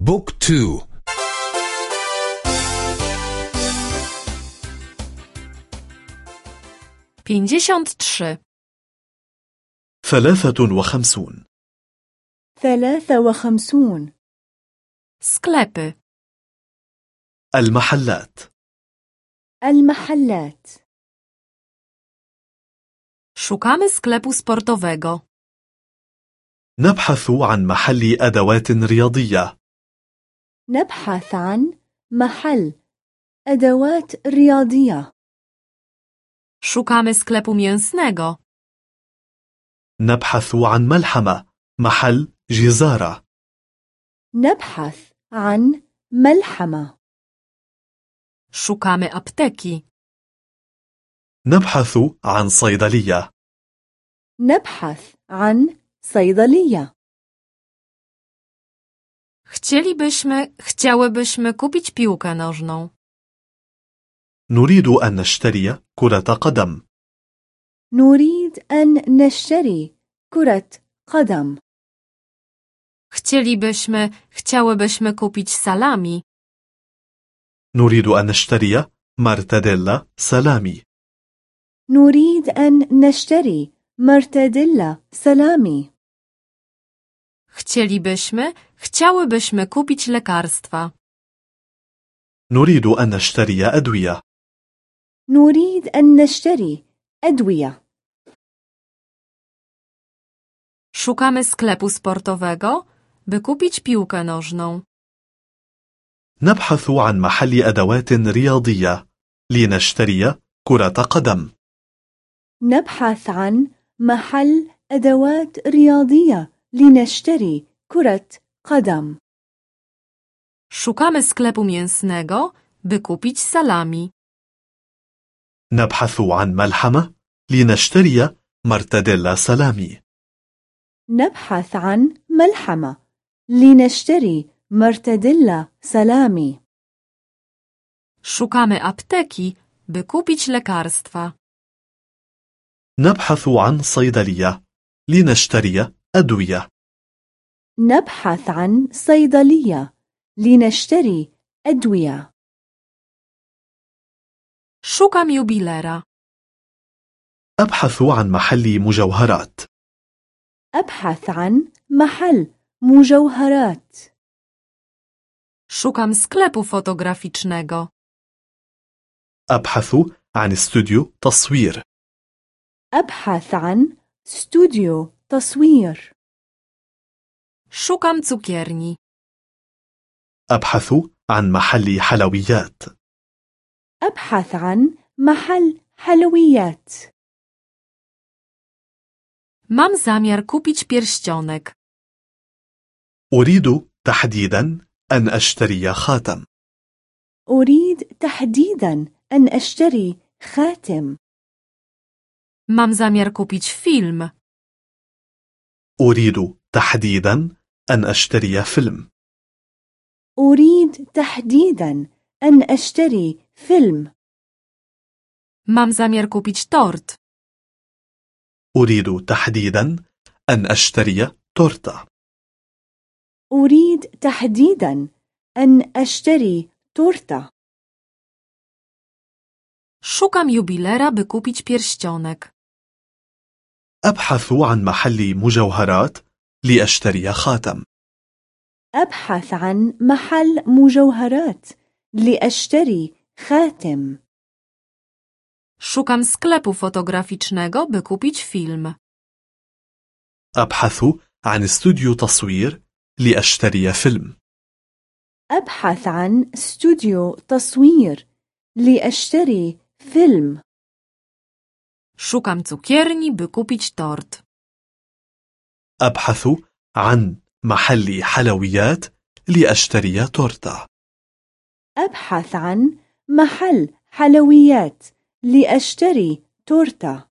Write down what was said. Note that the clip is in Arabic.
بوك تو. ثلاثة وخمسون. ثلاثة وخمسون. Sklepy, المحلات. المحلات. Szukamy sklepu sportowego, نبحث عن محل أدوات رياضية. نبحث عن محل أدوات رياضية. Szukamy sklepu mięsnego, نبحث عن ملحمة محل جزارة. نبحث عن ملحمة. Szukamy apteki, نبحث عن صيدلية. نبحث عن صيدلية. Chcielibyśmy, chciałybyśmy kupić piłkę nożną, نريد أن نشتري كرة قدم. نريد أن نشتري كرة قدم. Chcielibyśmy, chciałybyśmy kupić salami, نريد أن نشتري مرتديلا سلامي. نريد أن نشتري مرتديلا سلامي. Chcielibyśmy, chciałybyśmy kupić lekarstwa, نريد أن نشتري أدوية. نريد أن نشتري أدوية. Szukamy sklepu sportowego, by kupić piłkę nożną. نبحث عن محل أدوات رياضية لنشتري كرة قدم. نبحث عن محل أدوات رياضية لنشتري كرة قدم Szukamy sklepu mięsnego, by kupić salami. نبحث عن ملحمة لنشتري مرتديلا سلامي نبحث عن ملحمة لنشتري مرتديلا سلامي Szukamy apteki, by kupić lekarstwa. نبحث عن صيدلية لنشتري أدوية. نبحث عن صيدلية لنشتري أدوية. Szukam jubilera. أبحث عن محل مجوهرات. أبحث عن محل مجوهرات. Szukam sklepu fotograficznego. أبحث عن استوديو تصوير. أبحث عن استوديو تصوير Szukam cukierni. أبحث عن محل حلويات أبحث عن محل حلويات Mam zamiar kupić pierścionek. أريد تحديدا أن أشتري خاتم أريد تحديدا أن أشتري خاتم Mam zamiar kupić film. أريد تحديدا أن أشتري فيلم أريد تحديدا أن أشتري فيلم Mam zamiar kupić tort. أريد تحديدا أن أشتري تورتة أريد تحديدا أن أشتري تورتة Szukam jubilera, by kupić pierścionek. أبحث عن محل مجوهرات لأشتري خاتم. أبحث عن محل مجوهرات لأشتري خاتم. Szukam sklepu fotograficznego, by kupić film. أبحث عن استوديو تصوير لأشتري فيلم. أبحث عن استوديو تصوير لأشتري فيلم. Szukam cukierni, by kupić tort. أبحث عن محل حلويات لأشتري تورتة أبحث عن محل حلويات لأشتري تورتة